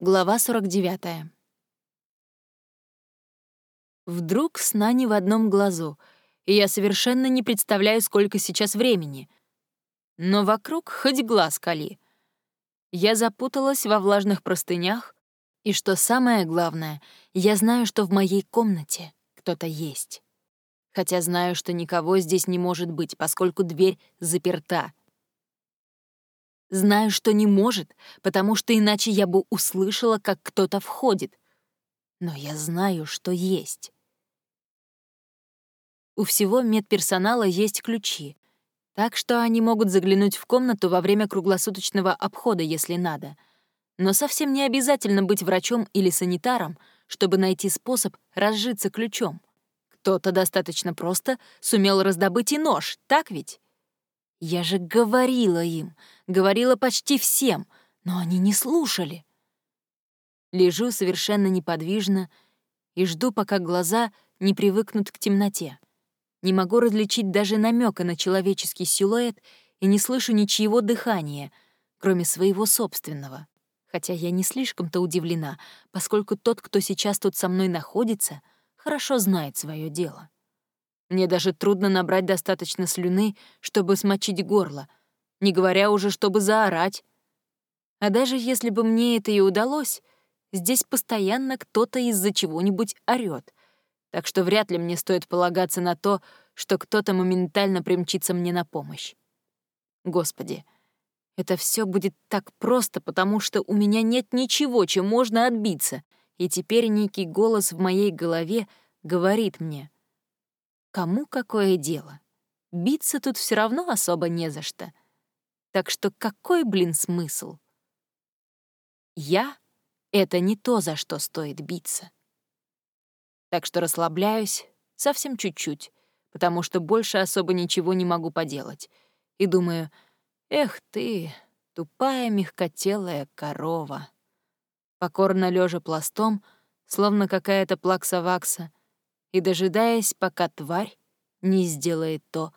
Глава 49. Вдруг сна не в одном глазу, и я совершенно не представляю, сколько сейчас времени. Но вокруг хоть глаз кали. Я запуталась во влажных простынях, и что самое главное, я знаю, что в моей комнате кто-то есть. Хотя знаю, что никого здесь не может быть, поскольку дверь заперта — Знаю, что не может, потому что иначе я бы услышала, как кто-то входит. Но я знаю, что есть. У всего медперсонала есть ключи, так что они могут заглянуть в комнату во время круглосуточного обхода, если надо. Но совсем не обязательно быть врачом или санитаром, чтобы найти способ разжиться ключом. Кто-то достаточно просто сумел раздобыть и нож, так ведь? Я же говорила им, говорила почти всем, но они не слушали. Лежу совершенно неподвижно и жду, пока глаза не привыкнут к темноте. Не могу различить даже намека на человеческий силуэт и не слышу ничьего дыхания, кроме своего собственного. Хотя я не слишком-то удивлена, поскольку тот, кто сейчас тут со мной находится, хорошо знает свое дело. Мне даже трудно набрать достаточно слюны, чтобы смочить горло, не говоря уже, чтобы заорать. А даже если бы мне это и удалось, здесь постоянно кто-то из-за чего-нибудь орёт, так что вряд ли мне стоит полагаться на то, что кто-то моментально примчится мне на помощь. Господи, это все будет так просто, потому что у меня нет ничего, чем можно отбиться, и теперь некий голос в моей голове говорит мне — Кому какое дело? Биться тут все равно особо не за что. Так что какой, блин, смысл? Я — это не то, за что стоит биться. Так что расслабляюсь совсем чуть-чуть, потому что больше особо ничего не могу поделать. И думаю, эх ты, тупая мягкотелая корова. Покорно лежа пластом, словно какая-то плакса-вакса, и дожидаясь, пока тварь не сделает то,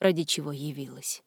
ради чего явилась.